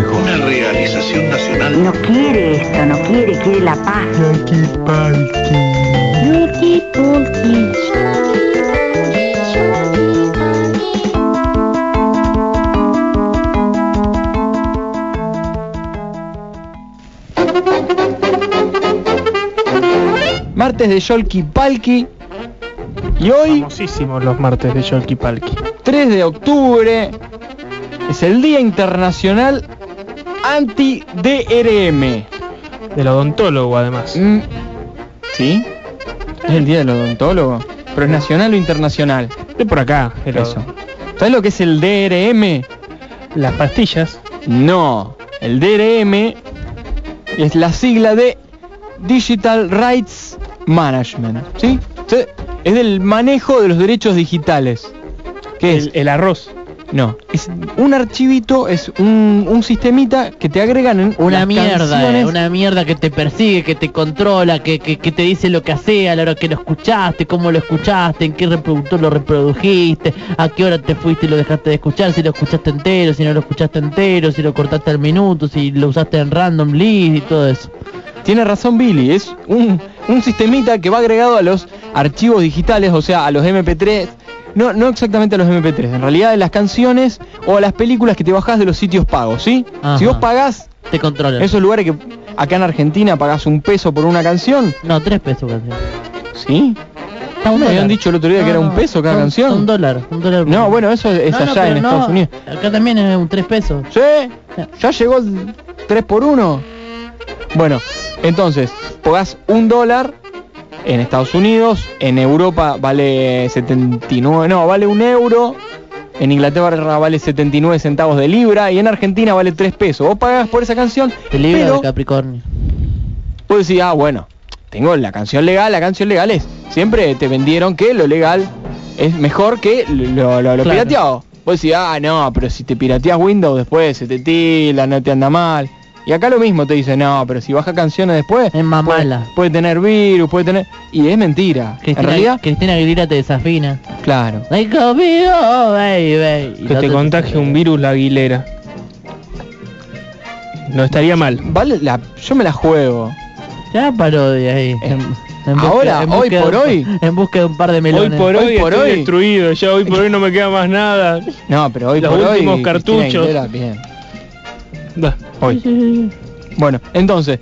mejor. Una realización nacional. No quiere esto, no quiere, quiere la paz. Yuki Pulki. Martes de Yolki Palki. Y hoy, Famosísimos los martes de Yolki Palki. 3 de octubre, es el Día Internacional Anti-DRM. Del odontólogo, además. Mm, ¿Sí? ¿Es el Día del Odontólogo? ¿Pero es nacional o internacional? De por acá, el Eso. ¿Sabes lo que es el DRM? Las pastillas. No, el DRM es la sigla de Digital Rights Management, ¿sí? Es del manejo de los derechos digitales. ¿Qué es? El arroz. No, es un archivito, es un, un sistemita que te agregan en Una mierda, eh, una mierda que te persigue, que te controla, que, que, que te dice lo que hace, a la hora que lo escuchaste, cómo lo escuchaste, en qué reproductor lo reprodujiste, a qué hora te fuiste y lo dejaste de escuchar, si lo escuchaste entero, si no lo escuchaste entero, si lo cortaste al minuto, si lo usaste en random list y todo eso. Tiene razón Billy, es un, un sistemita que va agregado a los archivos digitales, o sea, a los MP3. No, no exactamente a los MP3, en realidad a las canciones o a las películas que te bajás de los sitios pagos, ¿sí? Ajá. Si vos pagás Te controlan. esos lugares que acá en Argentina pagás un peso por una canción, No, tres pesos canción. ¿sí? Me habían dicho el otro día que era un peso cada canción. Un dólar, un dólar. No, bueno, eso es, No, allá en Estados Unidos. Acá también es un tres pesos. ¿Sí? ¿Ya llegó el 3 por 1 Bueno, entonces, pagás un dólar en Estados Unidos, en Europa vale 79, no, vale un euro, en Inglaterra vale 79 centavos de libra y en Argentina vale 3 pesos. Vos pagás por esa canción, El libro pero de Capricornio. vos decís, ah, bueno, tengo la canción legal, la canción legal es, siempre te vendieron que lo legal es mejor que lo, lo, lo Claro. pirateado. Vos decís, ah, no, pero si te pirateas Windows después se te tila, no te anda mal. Y acá lo mismo te dicen, no, pero si baja canciones después, Es más puede, mala. puede tener virus, puede tener... Y es mentira. Cristina, en realidad, Cristina Aguilera te desafina. claro. Ay, conmigo, baby. Y Que te contagie un virus la aguilera. No estaría mal. Vale, la, yo me la juego. Ya parodia ahí. Eh, En- en ahora, hoy por de hoy. En busca de un par de Hoy melones. por hoy, Hoy por estoy hoy. destruido. Ya hoy por hoy no me queda más nada. No, pero hoy Los por hoy... últimos Cristina cartuchos. Aguilera, bien. Da. Hoy. Bueno, entonces,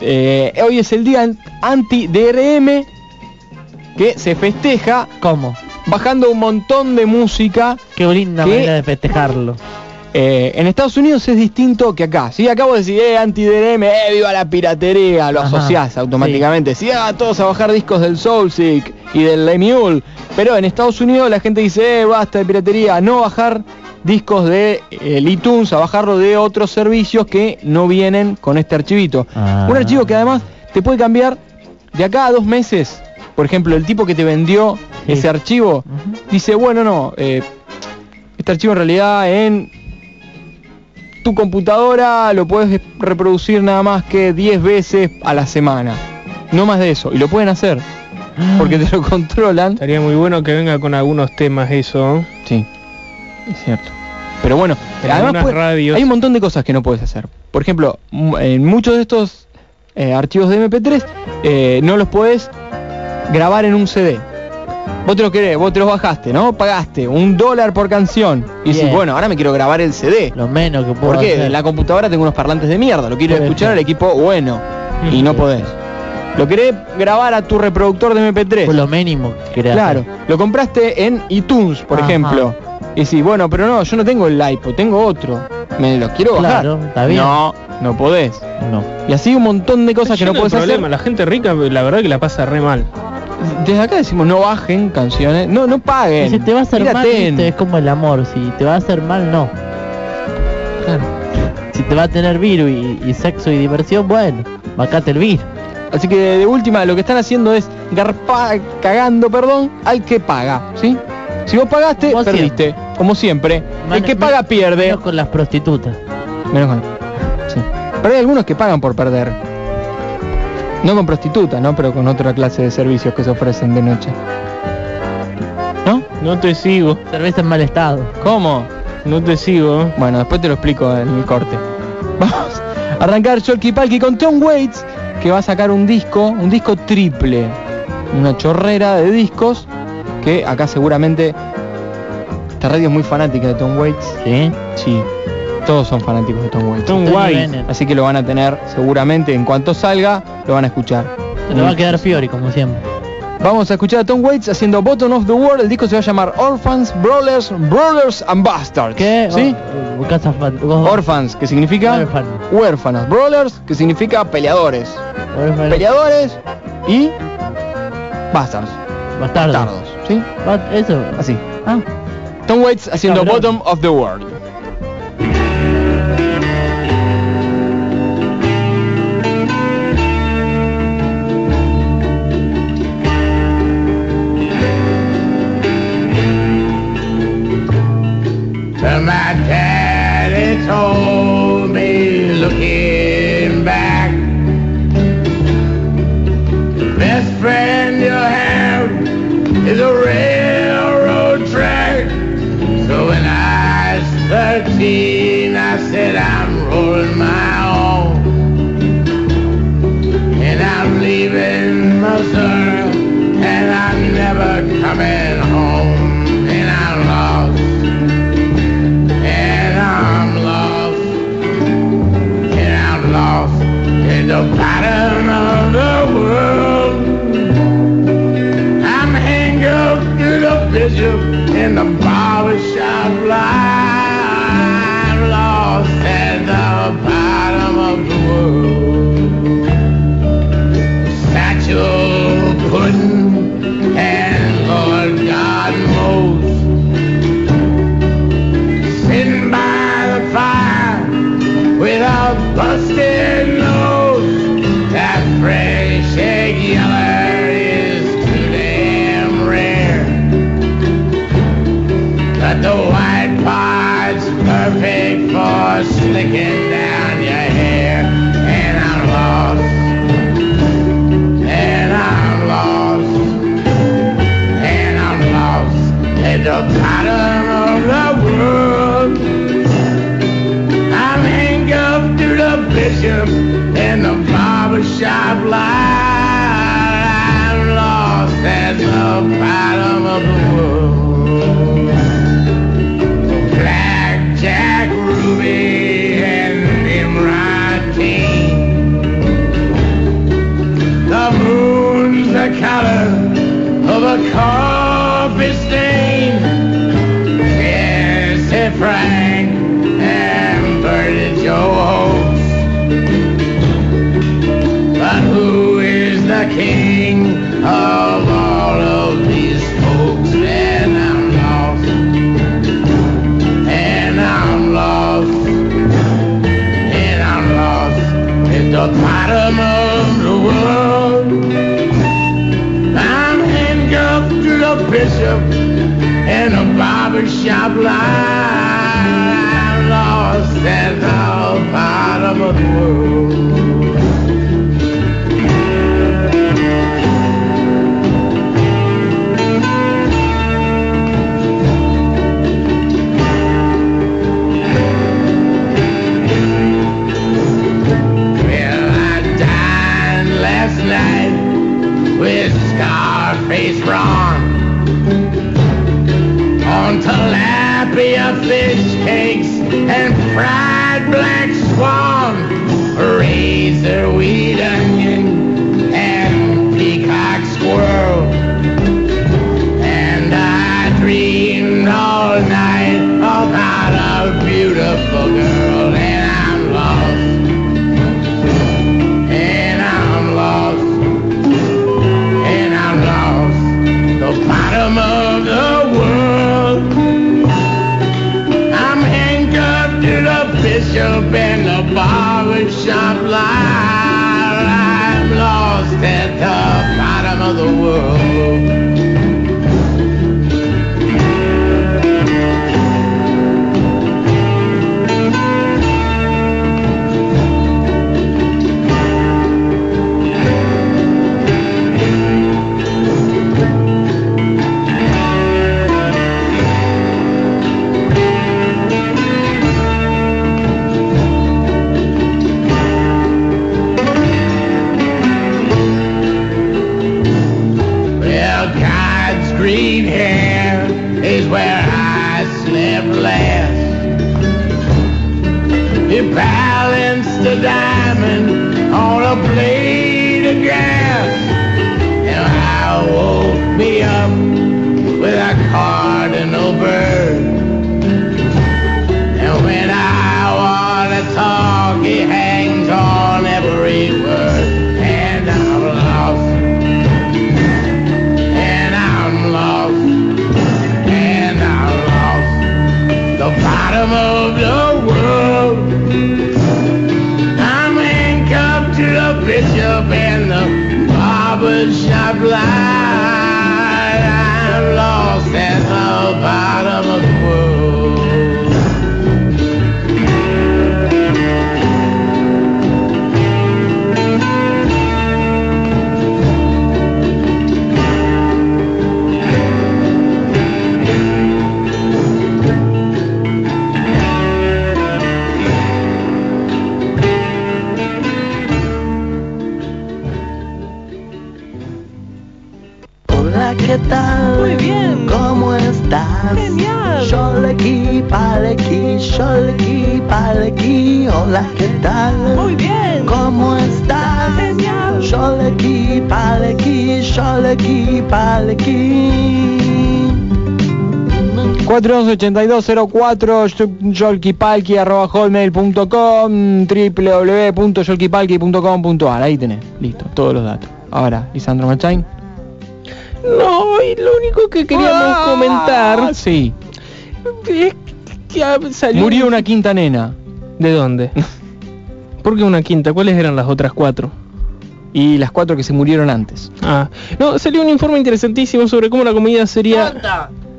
eh, hoy es el día anti-DRM que se festeja ¿Cómo? bajando un montón de música. Qué linda ¿Qué? manera de festejarlo. Eh, en Estados Unidos es distinto que acá. Si acabo de decir, eh, anti-DRM, eh, viva la piratería, lo Ajá, asociás automáticamente. Si ah, todos a bajar discos del Soulseek y del Emule. Pero en Estados Unidos la gente dice, eh, basta de piratería, no bajar discos de eh, el iTunes, a bajarlo de otros servicios que no vienen con este archivito. Ah. Un archivo que además te puede cambiar de acá a dos meses. Por ejemplo, el tipo que te vendió Sí. ese archivo dice, bueno, no, eh, este archivo en realidad en tu computadora lo puedes reproducir nada más que 10 veces a la semana. No más de eso. Y lo pueden hacer. Porque te lo controlan. Estaría muy bueno que venga con algunos temas eso. ¿eh? Sí, es cierto. Pero bueno, En además algunas puede- radios. hay un montón de cosas que no puedes hacer. Por ejemplo, en muchos de estos eh, archivos de MP3 eh, no los puedes grabar en un CD. Vos te lo querés, vos te los bajaste, ¿no? Pagaste un dólar por canción. Y dices, bueno, ahora me quiero grabar el CD. Lo menos que puedo Porque hacer. en la computadora tengo unos parlantes de mierda, lo quiero escuchar al equipo bueno. Y no podés. Lo querés grabar a tu reproductor de MP3. Fue lo mínimo que Claro, lo compraste en iTunes, por Ajá. ejemplo. Y sí, bueno, pero no, yo no tengo el iPod, tengo otro. Me lo quiero bajar. Claro, está bien. No, no podés. No. Y así un montón de cosas que no podés hacer. problema. La gente rica, la verdad que la pasa re mal. Desde acá decimos no bajen canciones, no, no paguen. Y si te va a hacer mal, es como el amor. Si te va a hacer mal, no. Claro. Si te va a tener virus y, y sexo y diversión, bueno, bacate el virus. Así que de última lo que están haciendo es garpa, cagando, perdón, al que paga, ¿sí? Si vos pagaste, perdiste, como siempre. el que paga pierde. menos con las prostitutas. Menos mal. Sí. Pero hay algunos que pagan por perder. No con prostitutas, ¿no? Pero con otra clase de servicios que se ofrecen de noche. ¿No? No te sigo. Cerveza en mal estado. ¿Cómo? No te sigo. Bueno, después te lo explico en el corte. Vamos a arrancar Cholky Palky con Tom Waits, que va a sacar un disco, un disco triple. Una chorrera de discos que acá seguramente esta radio es muy fanática de Tom Waits. ¿Sí? Sí, todos son fanáticos de Tom Waits. Tom. Bennett. Así que lo van a tener seguramente en cuanto salga, lo van a escuchar. Se le va a quedar Fiori, como siempre. Vamos a escuchar a Tom Waits haciendo Bottom of the World. El disco se va a llamar Orphans, Brawlers, Brothers and Bastards. ¿Qué? ¿Sí? Oh, vos- Orphans, que significa Huérfanos. huérfanos. Brawlers, que significa peleadores. Peleadores y bastards. Bastardos. Bastardos. ¿Sí? Eso. Así. Ah. Tom Waits haciendo Cabrón. Bottom of the World. So my daddy told the bishop in the barber shop line. And the barber shop line. The bottom of the world. I'm handcuffed to the bishop and a barber shop line. I'm lost at the bottom of the world. Ron on tilapia fish cakes and fried black swan, razor weed onion and peacock squirrel. And I dreamed all night about a beautiful girl, the bishop and the barber shop line. I'm lost at the bottom of the world. A blade of grass. And I woke me up with a cardinal bird. And when I want to talk, he hangs on every word. And I'm lost. And I'm lost. And I'm lost. The bottom of the shine blind. Genial. Sholeki, paleki, sholeki, paleki. Hola, ¿qué tal? Muy bien. ¿Cómo estás? Genial. Sholeki, paleki, sholeki, paleki. 428204 yolkipalki arroba hotmail.com www.yolkipalki.com.ar Ahí tenés, listo, todos los datos. Ahora, Lisandro Machain. No, y lo único que queríamos Ah, comentar Sí, es que salió... murió una quinta nena. ¿De dónde? ¿Por qué una quinta? ¿Cuáles eran las otras cuatro? Y las cuatro que se murieron antes. Ah, no, salió un informe interesantísimo sobre cómo la comida sería...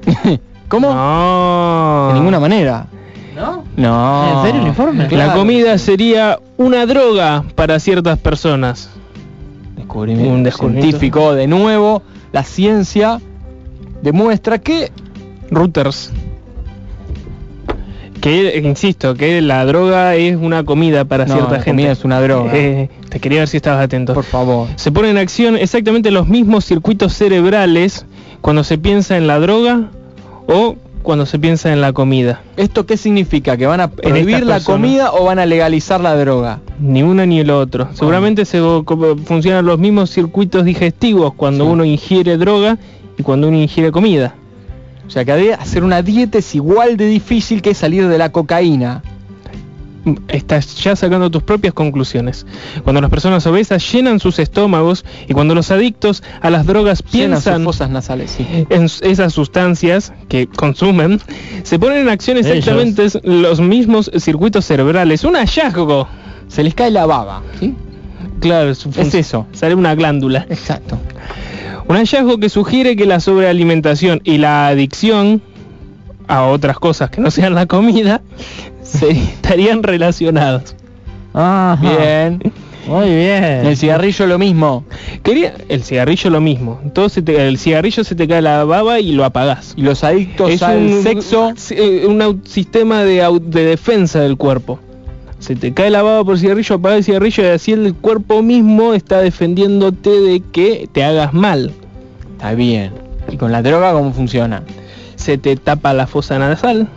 ¿Cómo? No. De ninguna manera. ¿No? No. ¿En serio el informe? Claro. La comida sería una droga para ciertas personas. Descubrimiento, Un descubrimiento. científico de nuevo. La ciencia demuestra que Reuters. Que, insisto, que la droga es una comida para No, cierta la gente. comida es una droga. Eh, te quería ver si estabas atento. por favor. Se ponen en acción exactamente los mismos circuitos cerebrales cuando se piensa en la droga o cuando se piensa en la comida. ¿Esto qué significa? ¿Que van a prohibir la comida o van a legalizar la droga? Ni una ni el otro. Seguramente se funcionan los mismos circuitos digestivos cuando Sí. uno ingiere droga y cuando uno ingiere comida. O sea, que hacer una dieta es igual de difícil que salir de la cocaína. Estás ya sacando tus propias conclusiones. Cuando las personas obesas llenan sus estómagos y cuando los adictos a las drogas piensan fosas nasales, sí. en esas sustancias que consumen, se ponen en acción Ellos. exactamente los mismos circuitos cerebrales. Un hallazgo. Se les cae la baba, ¿sí? Claro, Es eso. Sale una glándula. Exacto. Un hallazgo que sugiere que la sobrealimentación y la adicción a otras cosas que no sean la comida se estarían relacionados. Ajá. Bien. Muy bien. El cigarrillo lo mismo. Quería el cigarrillo lo mismo. Todo se te- el cigarrillo se te cae la baba y lo apagás. Y los adictos Es al un sexo. eh, un sistema de, de defensa del cuerpo. Se te cae la baba por el cigarrillo, apaga el cigarrillo y así el cuerpo mismo está defendiéndote de que te hagas mal. Está bien. ¿Y con la droga cómo funciona? Se te tapa la fosa nasal.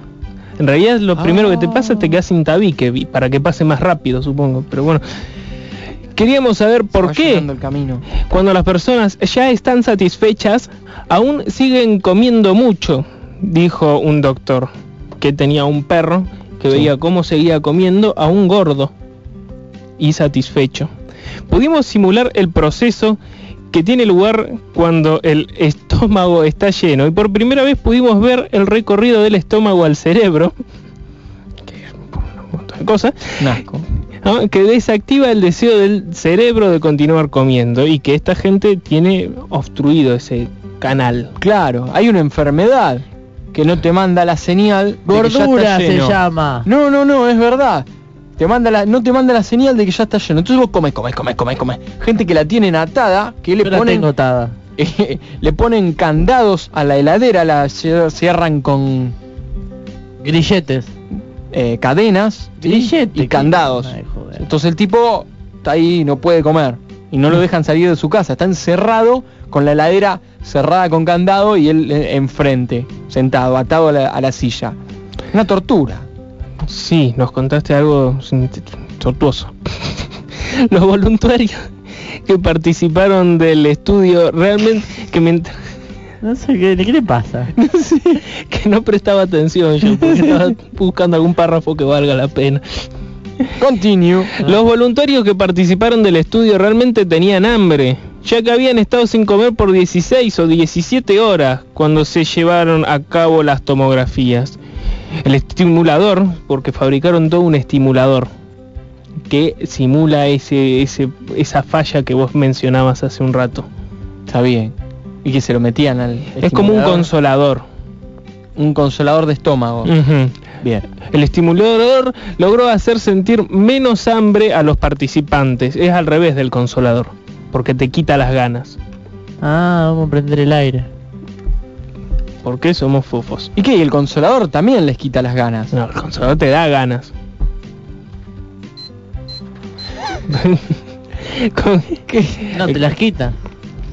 En realidad lo primero que te pasa es te quedas sin tabique para que pase más rápido, supongo. Pero bueno, queríamos saber por qué llenando el camino. cuando las personas ya están satisfechas, aún siguen comiendo mucho, dijo un doctor que tenía un perro que Sí. veía cómo seguía comiendo a un gordo y satisfecho. Pudimos simular el proceso que tiene lugar cuando el estómago está lleno y por primera vez pudimos ver el recorrido del estómago al cerebro, que es un montón de cosas, que desactiva el deseo del cerebro de continuar comiendo y que esta gente tiene obstruido ese canal. Claro, hay una enfermedad que no te manda la señal Gordura se llama. No, no, no, es verdad. Te manda la, no te manda la señal de que ya está lleno. Entonces vos comes, comes, comes, comes, comes. Gente que la tienen atada, que le Yo la ponen, tengo atada. eh, le ponen candados a la heladera, la cier- cierran con Grilletes. eh, cadenas. Grillete. y candados. Ay. Entonces el tipo está ahí, no puede comer. Y no lo dejan salir de su casa. Está encerrado con la heladera cerrada con candado y él eh, enfrente, sentado, atado a la, a la silla. Una tortura. Sí, nos contaste algo tortuoso. Los voluntarios que participaron del estudio realmente que mientras No sé, ¿qué, qué le pasa? no sé, que no prestaba atención yo porque estaba buscando algún párrafo que valga la pena. Continue. Los voluntarios que participaron del estudio realmente tenían hambre, ya que habían estado sin comer por 16 o 17 horas cuando se llevaron a cabo las tomografías. El estimulador, porque fabricaron todo un estimulador que simula ese, ese, esa falla que vos mencionabas hace un rato. Está bien. Y que se lo metían al. Es como un consolador. Un consolador de estómago. Bien. El estimulador logró hacer sentir menos hambre a los participantes. Es al revés del consolador, porque te quita las ganas. Ah, vamos a prender el aire. Porque somos fofos. ¿Y qué? ¿Y el consolador también les quita las ganas? No, el consolador te da ganas. No, te las quita.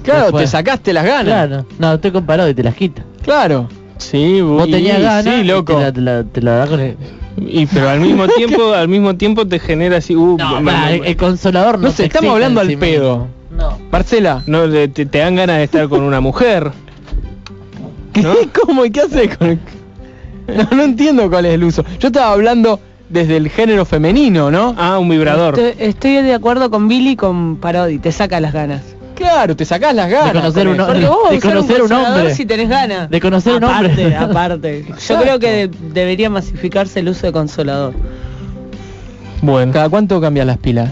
Claro, Después. te sacaste las ganas. Claro. No, estoy comparado y te las quita. Claro. Sí, Vos y- tenías ganas sí, y loco. te la, te la- te la da con el... y pero al mismo tiempo, al mismo tiempo te genera así, uh, No, el, el consolador no No sé, te estamos hablando al pedo. No. Marcela. no, te dan ganas de estar con una mujer. ¿Qué? ¿No? ¿Cómo? ¿Y qué haces con el... No, no entiendo cuál es el uso. Yo estaba hablando desde el género femenino, ¿no? Ah, un vibrador. Estoy, estoy de acuerdo con Billy con Parodi, te saca las ganas. Claro, te sacás las ganas. De conocer con un a de conocer un consolador hombre. si tenés ganas. De conocer un aparte, hombre. Aparte, Yo Exacto. creo que de- debería masificarse el uso de consolador. Bueno, ¿Cada cuánto cambias las pilas?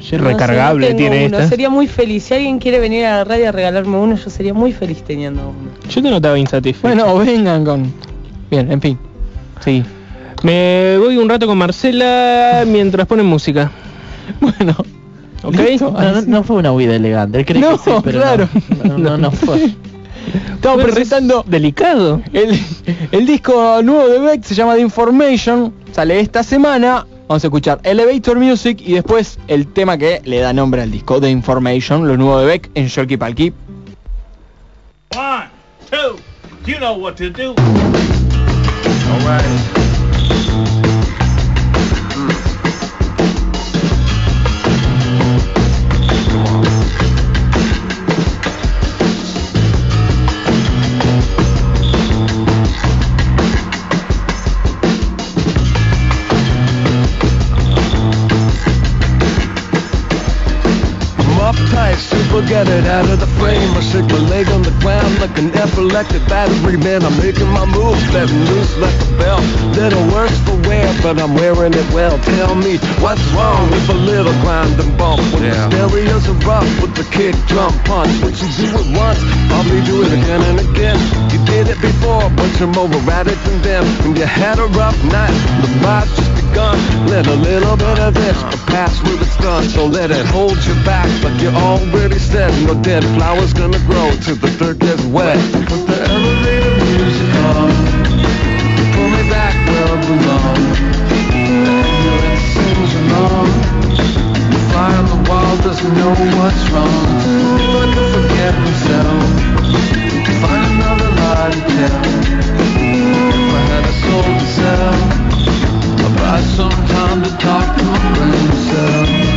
Sí, recargable no tiene uno. esta. Sería muy feliz. Si alguien quiere venir a la radio a regalarme uno, yo sería muy feliz teniendo uno. Yo te notaba insatisfecho. Bueno, vengan con... Bien, en fin. Sí. Me voy un rato con Marcela mientras ponen música. Bueno. ¿Ok? Listo. No, no, no fue una huida elegante. Él cree No, que sí, pero claro. No, no, no fue. Estamos Pues, presentando Delicado. el, el disco nuevo de Beck, se llama The Information, sale esta semana. Vamos a escuchar Elevator Music y después el tema que le da nombre al disco, The Information, lo nuevo de Beck en Sholky Palki. One, two, you know what to do. All right. Uptight, super get it out of the frame. I shake my leg on the ground like an epileptic battery man. I'm making my moves, letting loose like a bell. Little worse for wear, but I'm wearing it well. Tell me what's wrong with a little grind and bump. When the stereos are rough with the kick, drum, punch. What you do it once, probably do it again and again. You did it before, but you're more erratic than them. When you had a rough night, the ride's just begun. Let a little bit of this pass with it's done. So let it hold you back, like you already said. No dead flowers gonna grow till the dirt gets wet. Put the elevator music on. Pull me back where I belong. Ambulance sings along. The fire on the wall doesn't know what's wrong. But to forget himself. Find another lie to tell. If I had a soul to sell. I sometimes to talk to myself.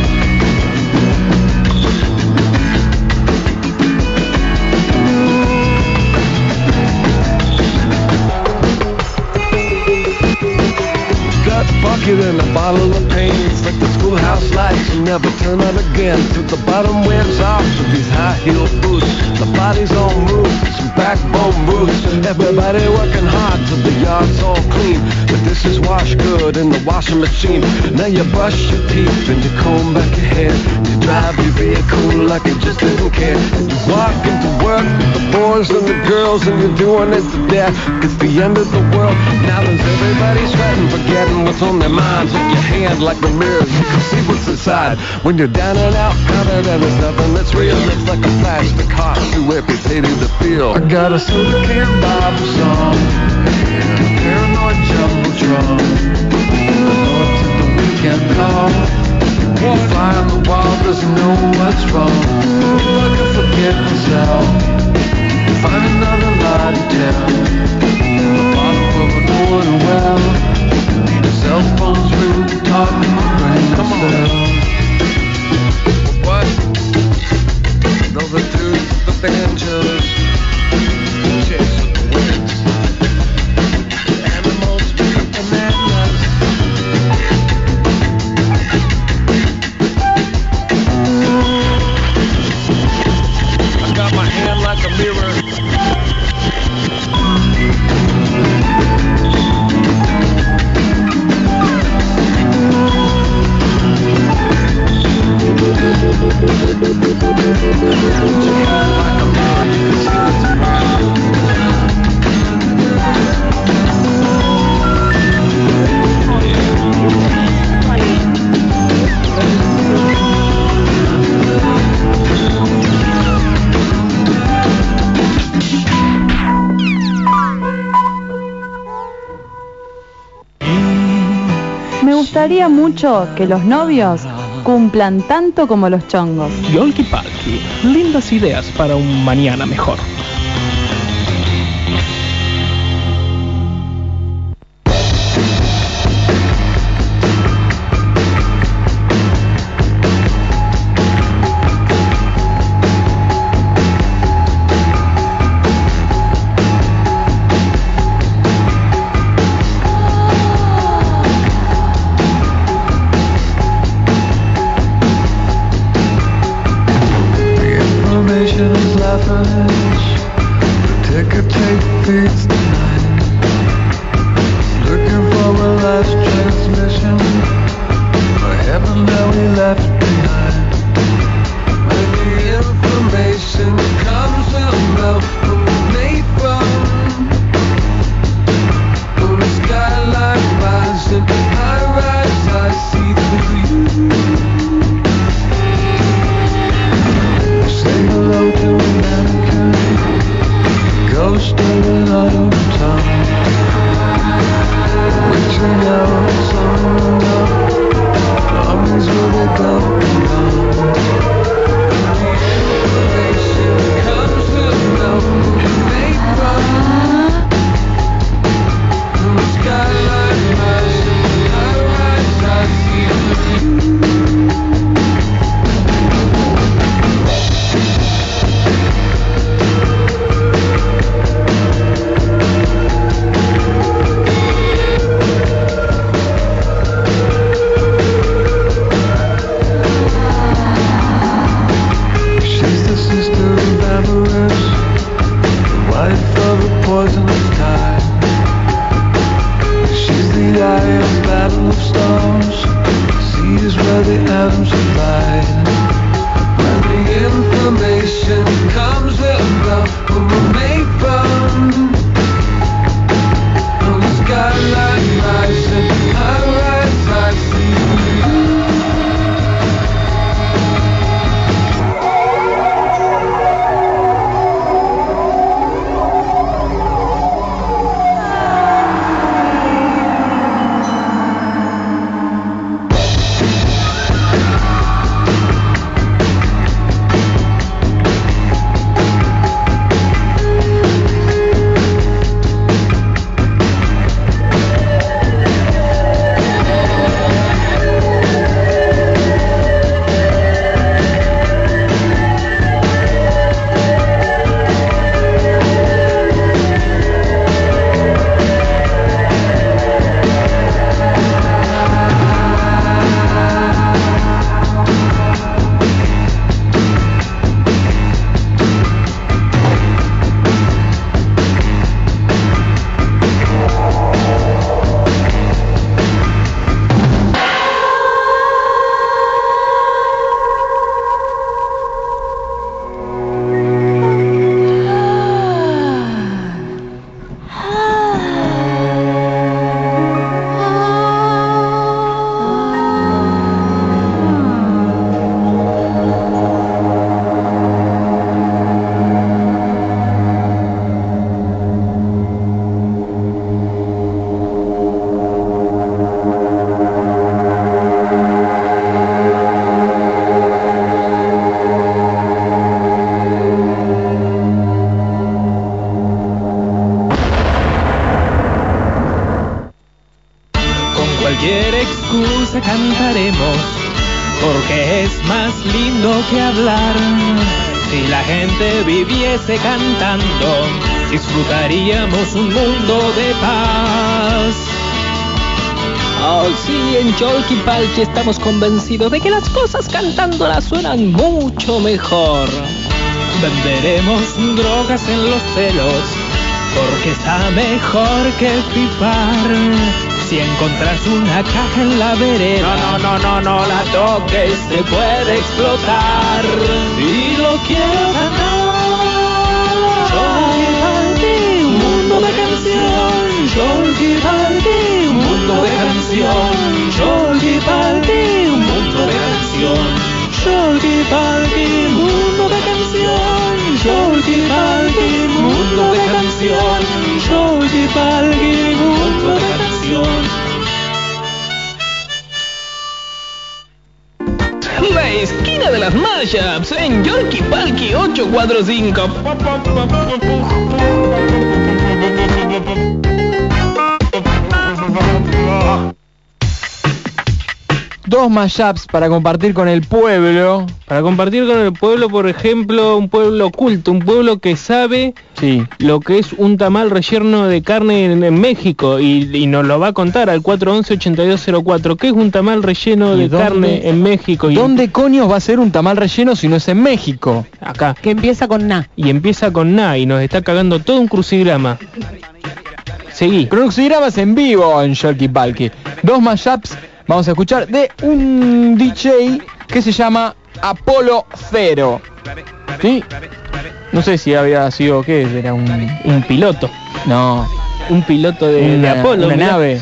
Bucket and a bottle of pain. It's like the schoolhouse lights you never turn on again. Till the bottom wears off with these high heel boots. The body's on move, some backbone roots. Everybody working hard till the yard's all clean. But this is wash good in the washing machine. Now you brush your teeth and you comb back your hair. You drive your vehicle like you just didn't care. You walk into work with the boys and the girls and you're doing it to death. It's the end of the world. Now there's everybody sweating, forgetting what's on their minds. With your hand like the mirrors, you can see what's inside. When you're down and out, covered and there's nothing that's real. It's like a flash, plastic heart too amputated to feel. I got a soda can Bible song. a Paranoid jumbotron. The Lord to the weekend call. The fly on the wall doesn't know what's wrong. I can forget myself. Find another lie to tell. The bottom of an oil well. Cell phones really talking right Come on. What? Those are two the banjos. Me gustaría mucho que los novios cumplan tanto como los chongos. Yolki Palki, lindas ideas para un mañana mejor. Viviese cantando, disfrutaríamos un mundo de paz. Oh, sí, en Palki estamos convencidos de que las cosas cantándolas suenan mucho mejor. Venderemos drogas en los celos, porque está mejor que pipar. Si encontras una caja en la vereda, no, no, no, no, no la toques, te puede explotar. Y lo quiero ganar. Palki, un mundo de canción. Palki, un mundo de canción. Palki, mundo de canción. Palki, mundo de canción. Palki, mundo de canción. La esquina de las mashups en Yorkie Palki 845. Dos mashups para compartir con el pueblo. Para compartir con el pueblo, por ejemplo, un pueblo oculto, un pueblo que sabe Sí. lo que es un tamal relleno de carne en, en México y, y nos lo va a contar al 411-8204. ¿Qué es un tamal relleno ¿Y de dónde- carne en México? Y ¿Dónde coño va a ser un tamal relleno si no es en México? Acá. Que empieza con na. Y empieza con Na y nos está cagando todo un crucigrama. Seguí. Crucigramas en vivo en Sharky Palki. Dos mashups vamos a escuchar de un DJ que se llama Apolo Cero. ¿Sí? No sé si había sido, ¿qué? Era un... Un piloto. No, Un piloto de, de una, Apolo. una nave.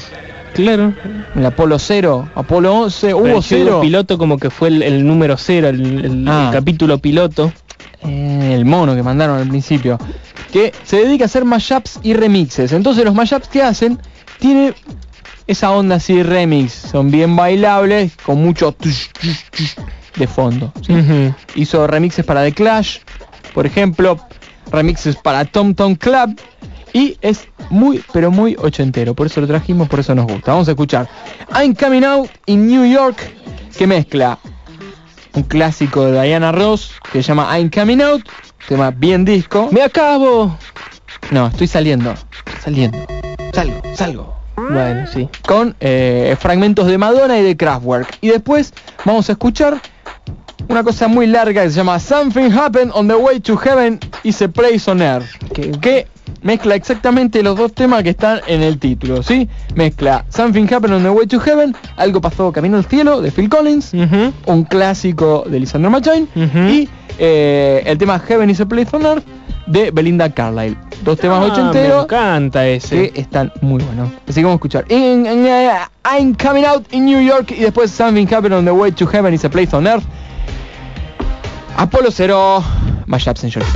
Claro. El Apolo Cero, Apolo 11, hubo Pero yo digo cero. piloto como que fue el, el número cero, el, el- el Ah. capítulo piloto. Eh, el mono que mandaron al principio, que se dedica a hacer mashups y remixes. Entonces los mashups que hacen tienen esa onda así remix, son bien bailables, con mucho tush, tush, tush de fondo. Hizo remixes para The Clash, por ejemplo, remixes para Tom Tom Club y es muy pero muy ochentero, por eso lo trajimos, por eso nos gusta. Vamos a escuchar I'm Coming Out in New York que mezcla un clásico de Diana Ross que se llama I'm Coming Out, tema bien disco. Me acabo. No, estoy saliendo, saliendo, salgo, salgo. Bueno, sí. Con eh, fragmentos de Madonna y de Kraftwerk. Y después vamos a escuchar una cosa muy larga que se llama Something Happened on the Way to Heaven is a Place on Earth. Que, que mezcla exactamente los dos temas que están en el título, ¿sí? Mezcla Something Happened on the Way to Heaven, Algo pasó camino al cielo de Phil Collins, un clásico de Lisandro Machain Ujú. y eh, el tema Heaven is a Place on Earth de Belinda Carlisle. Dos temas Ah, me ochenteros encanta ese. que están muy buenos. Así que vamos a escuchar In- in- eh, I'm Coming Out in New York y después Something Happened on the Way to Heaven is a Place on Earth. Apolo 0, Mashups en George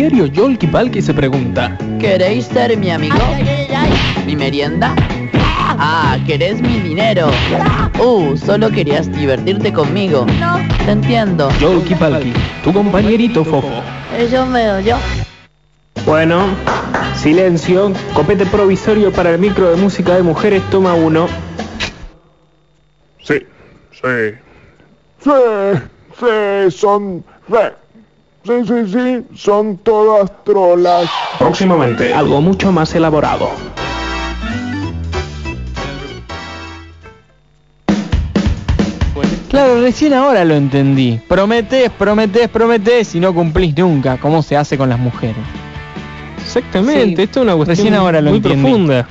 diario, Yolki Palki se pregunta. ¿Queréis ser mi amigo? ¿Mi merienda? Ah, ¿querés mi dinero? Uh, solo querías divertirte conmigo. No. Te entiendo. Yolki Palki, tu compañerito fofo. Yo veo yo. Bueno, silencio. Copete provisorio para el micro de música de mujeres, toma uno. Sí, sí. Sí, sí, son... Sí, sí, sí, son todas trolas. Próximamente, algo mucho más elaborado. Claro, recién ahora lo entendí. Prometés, prometés, prometés y no cumplís nunca. ¿Cómo se hace con las mujeres? Exactamente, Sí. esto es una cuestión Recién ahora lo muy entendí. profunda.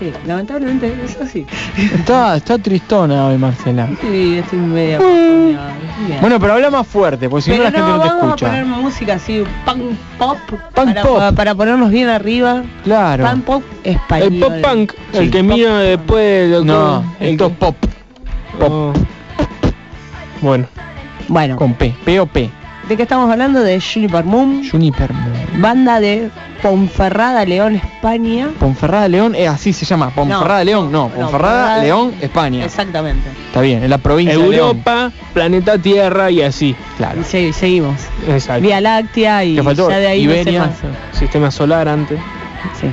Sí, lamentablemente es así. Está, está tristona hoy, Marcela. Sí, estoy media. Bien. Bueno, pero habla más fuerte, porque si no la gente no te vamos escucha. a poner música así, punk pop, Punk para, pop. para ponernos bien arriba. Claro. Punk pop español. El pop punk, el Sí. que mira después... del- No, el esto es que- pop. Oh. Bueno, Bueno, Con P. P o P. ¿de qué estamos hablando? De Juniper Moon, Juniper Moon. banda de Ponferrada, León, España. Ponferrada León, es así se llama. Ponferrada León, no. Ponferrada León, España. Exactamente. Está bien, en la provincia de León. Europa, planeta Tierra y así. Claro. Seguimos. Exacto. Vía Láctea y Te faltó ya de ahí no sé Iberia. más. Sistema solar antes. Sí.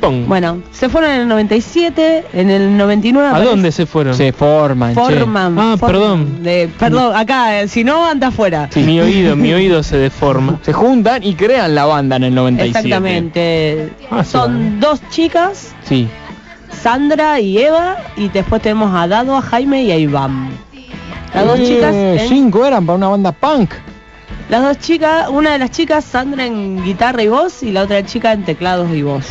Bueno, se fueron en el 97, en el 99 ¿A dónde se fueron? Se forman, che. Forman. Ah, forman perdón. de- perdón, acá, eh, si no, anda afuera. Mi oído, mi oído se deforma. Se juntan y crean la banda en el 97. Exactamente. Ah, sí, Son bueno. dos chicas, Sí. Sandra y Eva, y después tenemos a Dado, a Jaime y a Iván. Las dos Eh, chicas, en- Cinco eran para una banda punk. las dos chicas, una de las chicas, Sandra en guitarra y voz, y la otra chica en teclados y voz.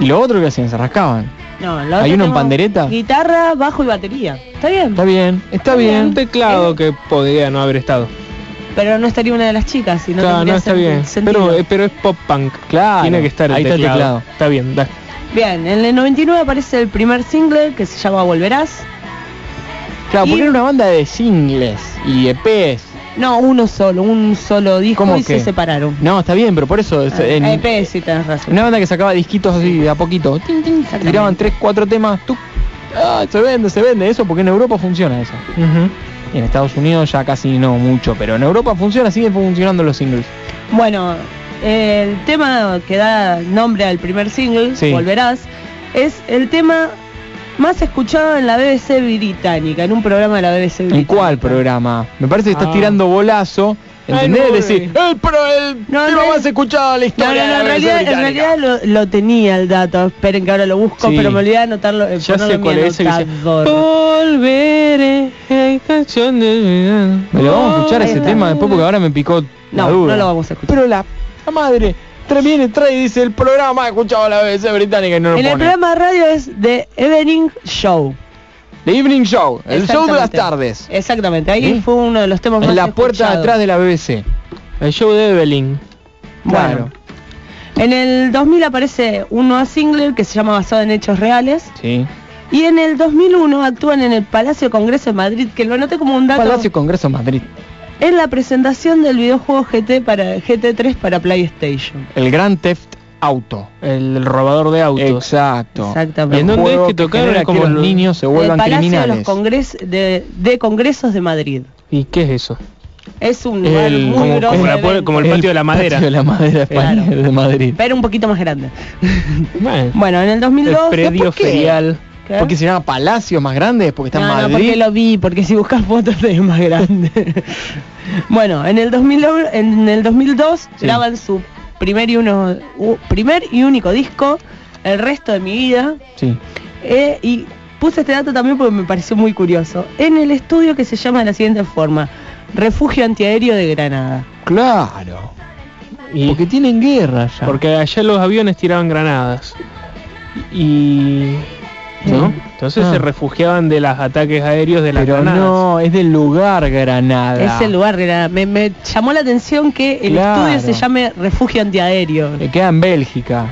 Y lo otro que hacían, se rascaban. No, ¿Hay uno en pandereta? Guitarra, bajo y batería. Está bien, Está bien, está Un bien. teclado que podría no haber estado. pero no estaría una de las chicas, y no Claro, no está bien. sentido. Pero, eh, pero es pop punk. Claro. Tiene que estar el Ahí está el teclado. Está bien, da. Bien, en el 99 aparece el primer single que se llama Volverás. Claro, porque Y- era una banda de singles y EPs. No, uno solo, un solo disco ¿Cómo y que? se separaron. No, está bien, pero por eso. es- Ah, en- EP, sí, tenés razón. Una banda que sacaba disquitos así de a poquito. Tin, tin, Exactamente. tiraban tres, cuatro temas. tuc. Ah, se vende, se vende. Eso porque en Europa funciona eso. Y en Estados Unidos ya casi no mucho, pero en Europa funciona, siguen funcionando los singles. Bueno, el tema que da nombre al primer single, Sí. Volverás, es el tema más escuchado en la BBC británica, en un programa de la BBC ¿En británica. cuál programa? Me parece que estás Ah. tirando bolazo. ¿Entendés? Ay, no, Decir, el, pro, el No, tema no, más escuchado de la No, historia. no, de no, la en realidad, en lo, lo tenía el dato. Esperen que ahora lo busco, Sí. pero me olvidé de anotarlo. eh, Ya sé en cuál es ese que dice. Volveré. canción de Me lo vamos a escuchar ese tema después porque ahora me picó la No, duda. no lo vamos a escuchar. Pero la, la madre viene, trae y dice el programa escuchado la BBC británica y no lo En el pone. programa de radio es The Evening Show. The Evening Show, el show de las tardes. Exactamente, ahí fue uno de los temas más En la puerta de atrás de la BBC. El show de Evelyn. Bueno, en el 2000 aparece un nuevo single que se llama Basado en Hechos Reales. Sí. Y en el 2001 actúan en el Palacio Congreso de Madrid, que lo anoté como un dato. Palacio Congreso Madrid. En la presentación del videojuego GT para GT3 para PlayStation. El Gran Theft Auto. El robador de autos. Exacto. Exactamente. El ¿En dónde es que tocaron? genera Como que los niños se el vuelvan Palacio de los Congres de, de Congresos de Madrid. ¿Y qué es eso? Es un lugar El- muy como- grosso como la de puer- eventos, como el patio de la madera. patio de la madera Claro. de Madrid. pero un poquito más grande. Bueno, Bueno, en el el 2002... predio ¿por qué? ferial. ¿Qué? Porque se llama Palacio más grande, porque está no, en no, Madrid. porque lo vi, porque si buscas fotos es más grande. bueno, en el 2000, en el 2002 Sí. graban su primer y uno primer y único disco, El resto de mi vida, Sí. eh, y puse este dato también porque me pareció muy curioso. En el estudio que se llama de la siguiente forma: Refugio Antiaéreo de Granada. Claro. Y Porque tienen guerra ya. porque allá los aviones tiraban granadas. Y Entonces Ah. se refugiaban de los ataques aéreos de las Pero granadas. no, es del lugar Granada. Es el lugar, Granada. Me, me llamó la atención que el Claro. estudio se llame Refugio Antiaéreo. Que queda en Bélgica.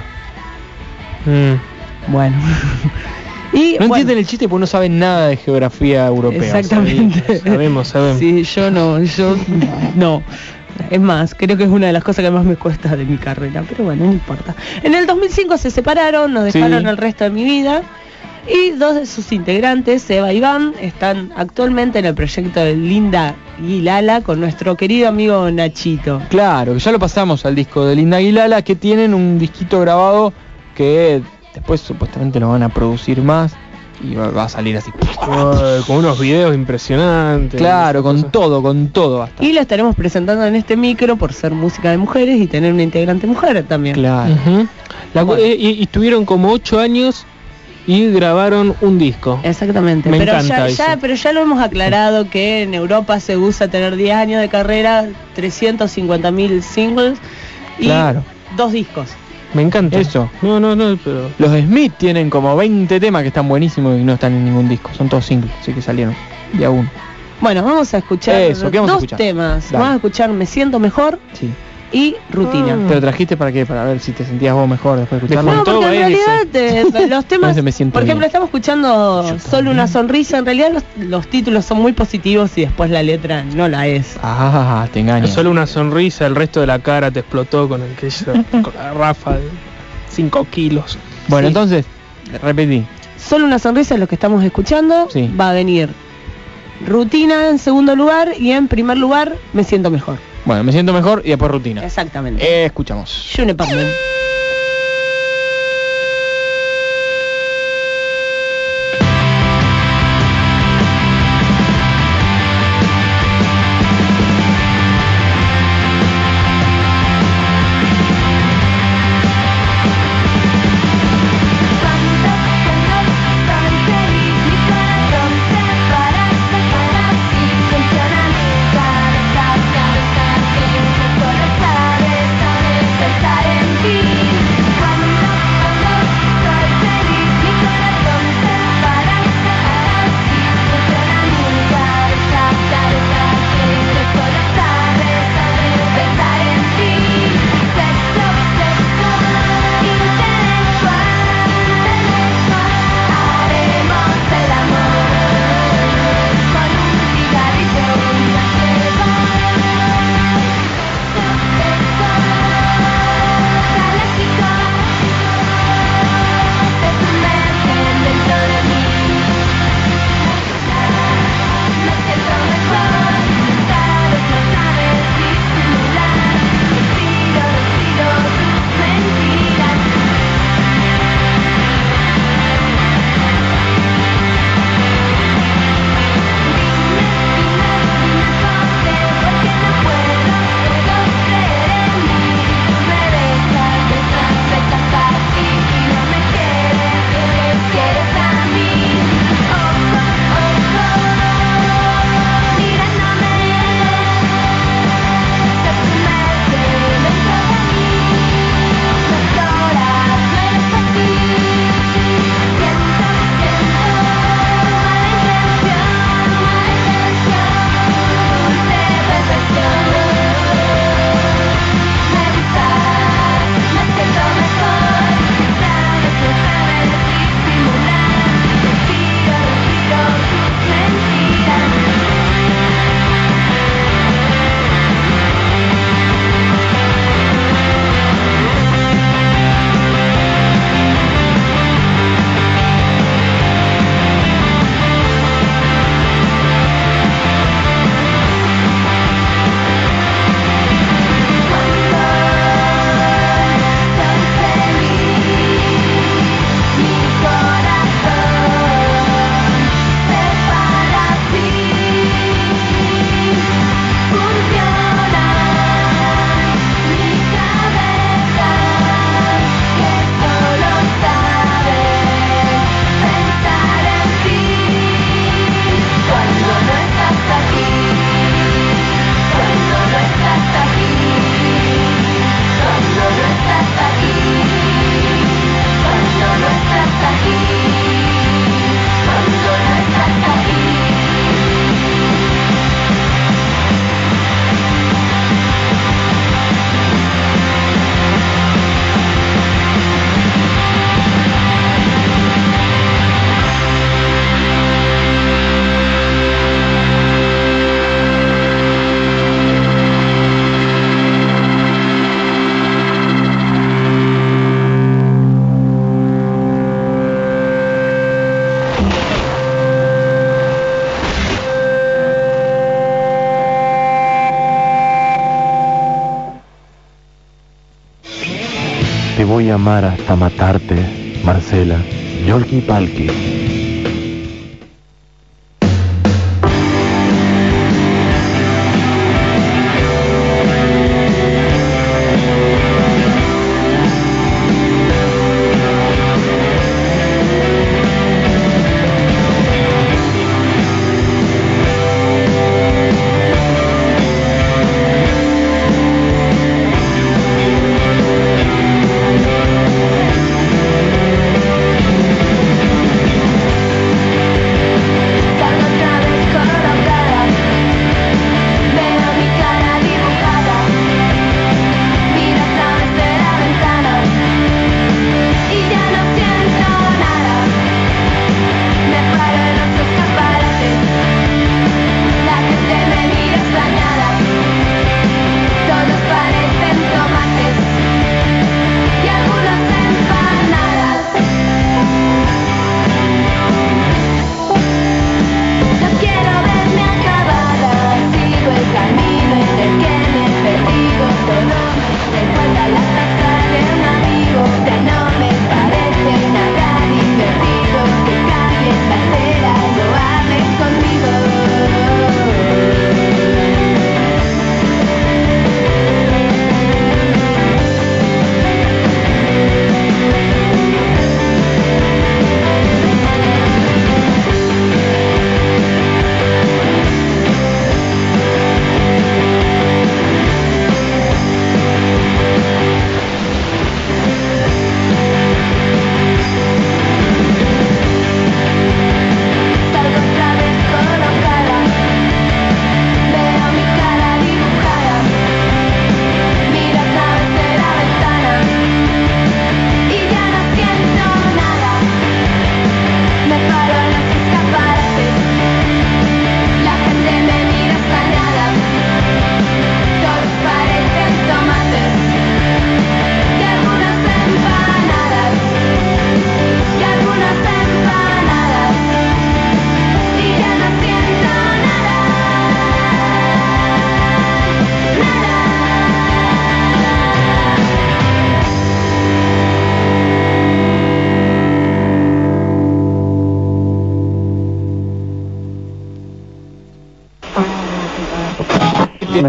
Mm. Bueno. y No bueno, entienden el chiste porque no saben nada de geografía europea. Exactamente. Sabemos, sabemos. Sí, yo no, yo no. Es más, creo que es una de las cosas que más me cuesta de mi carrera, pero bueno, no importa. En el 2005 se separaron, nos Sí. dejaron el resto de mi vida. Y dos de sus integrantes, Eva y Iván, están actualmente en el proyecto de Linda y Lala con nuestro querido amigo Nachito. Claro, que ya lo pasamos al disco de Linda Aguilala, que tienen un disquito grabado que después supuestamente lo van a producir más y va, va a salir así. Con unos videos impresionantes. Claro, con todo, con todo basta. Y lo estaremos presentando en este micro por ser música de mujeres y tener una integrante mujer también. Claro. La eh, y, y estuvieron como ocho años y grabaron un disco. Exactamente. Me pero, encanta ya, eso. ya- pero ya lo hemos aclarado que en Europa se usa tener 10 años de carrera, 350.000 singles y Claro. dos discos. Me encanta. Eso. No, no, no, pero... Los Smith tienen como 20 temas que están buenísimos y no están en ningún disco. Son todos singles, así que salieron de a uno. Bueno, vamos a escuchar Eso, ¿qué vamos a dos escuchar? temas. Dale. Vamos a escuchar Me siento mejor Sí. Y Rutina. Ah. ¿Te lo trajiste para qué? Para ver si te sentías vos mejor después de escucharlo. No, Todo porque en realidad eh, los temas, Ese me siento por ejemplo, bien. estamos escuchando Solo una sonrisa, en realidad los, los títulos son muy positivos y después la letra no la es. Ah, te engaño. Solo una sonrisa, el resto de la cara te explotó con el que con la garrafa de 5 kilos. Bueno, Sí. entonces, repetí. Solo una sonrisa es lo que estamos escuchando. Sí. Va a venir Rutina en segundo lugar y en primer lugar Me siento mejor. Bueno, me siento mejor y después rutina. Exactamente. Eh, escuchamos. June. Hasta matarte, Marcela. Yolki Palki.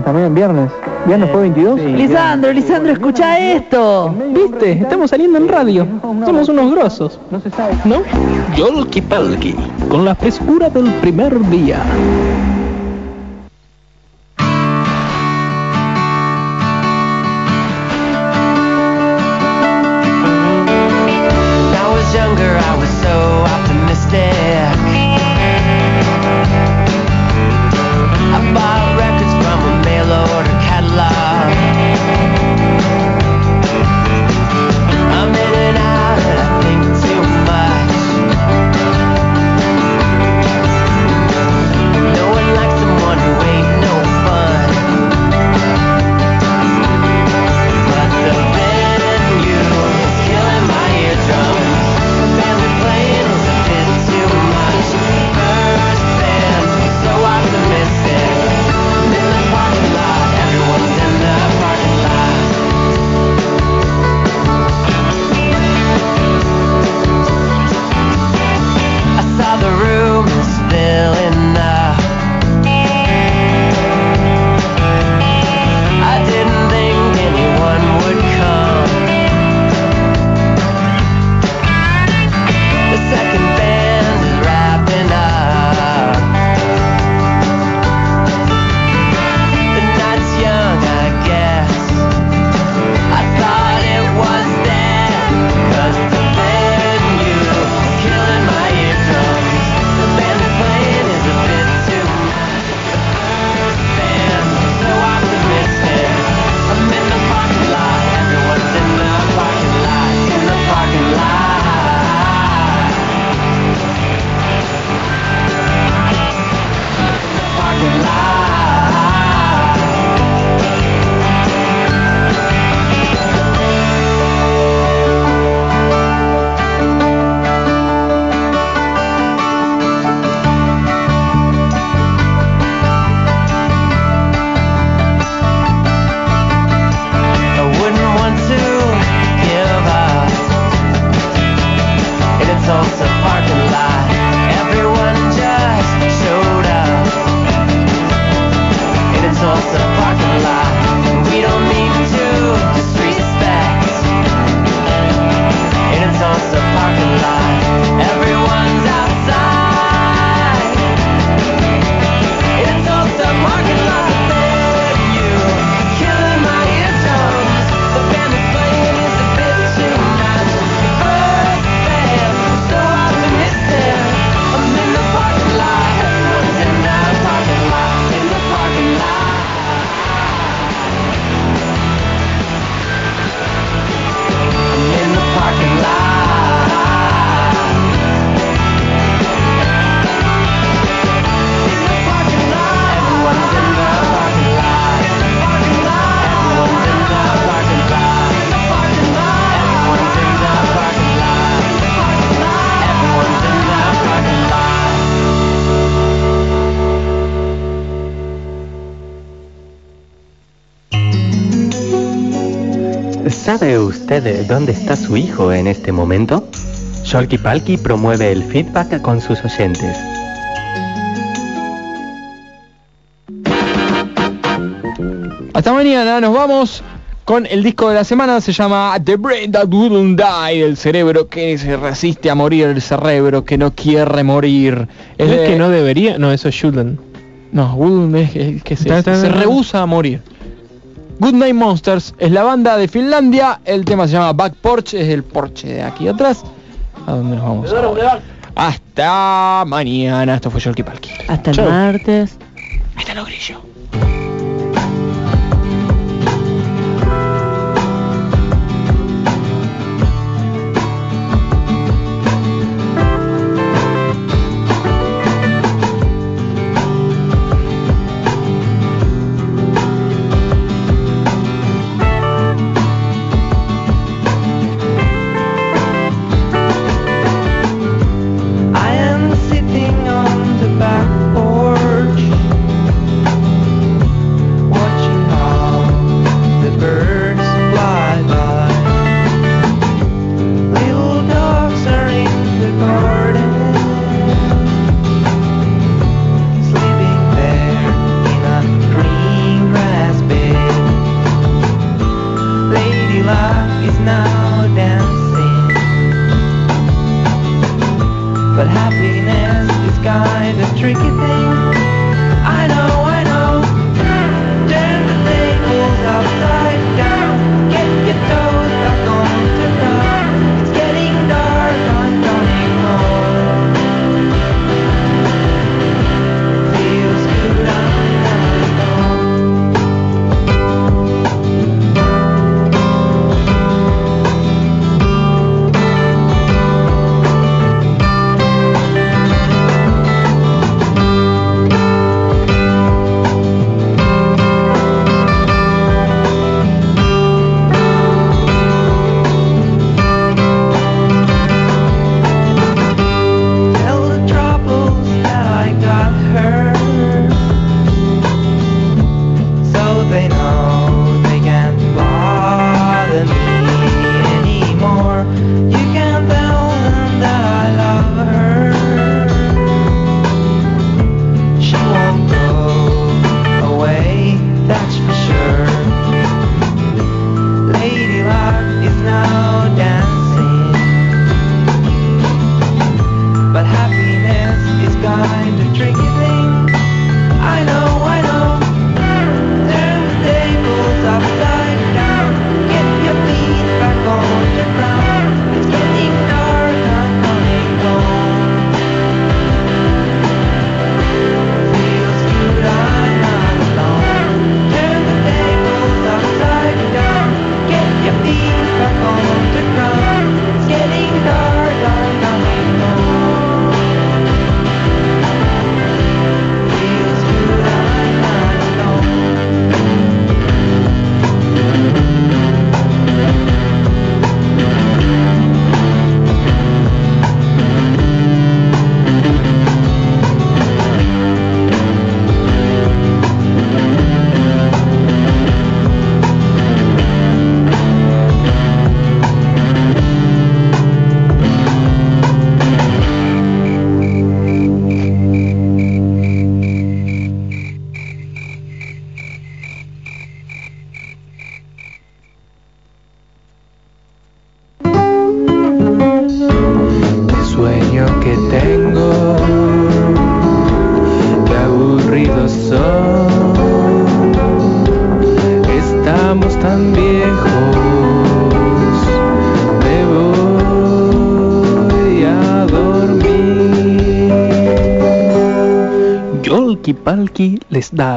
También viernes. ¿Viernes fue 22? Lisandro, Lisandro, escucha esto. ¿Viste? Estamos saliendo en radio. Somos unos grosos. No se sabe. ¿No? Yolki Palki. Con la frescura del primer día. ¿Sabe usted dónde está su hijo en este momento? Sholky Palky promueve el feedback con sus oyentes. Hasta mañana, nos vamos con el disco de la semana, se llama The Brain That Wouldn't Die, el cerebro que se resiste a morir, el cerebro que no quiere morir. ¿Es de- que no debería? No, eso es shouldn't. No, wouldn't es que se, rehúsa a morir. Good Night Monsters es la banda de Finlandia, el tema se llama Back Porch, es el porche de aquí atrás. ¿A dónde nos vamos? ahora? Hasta mañana, esto fue Palki. Hasta el Chau. martes. Ahí está lo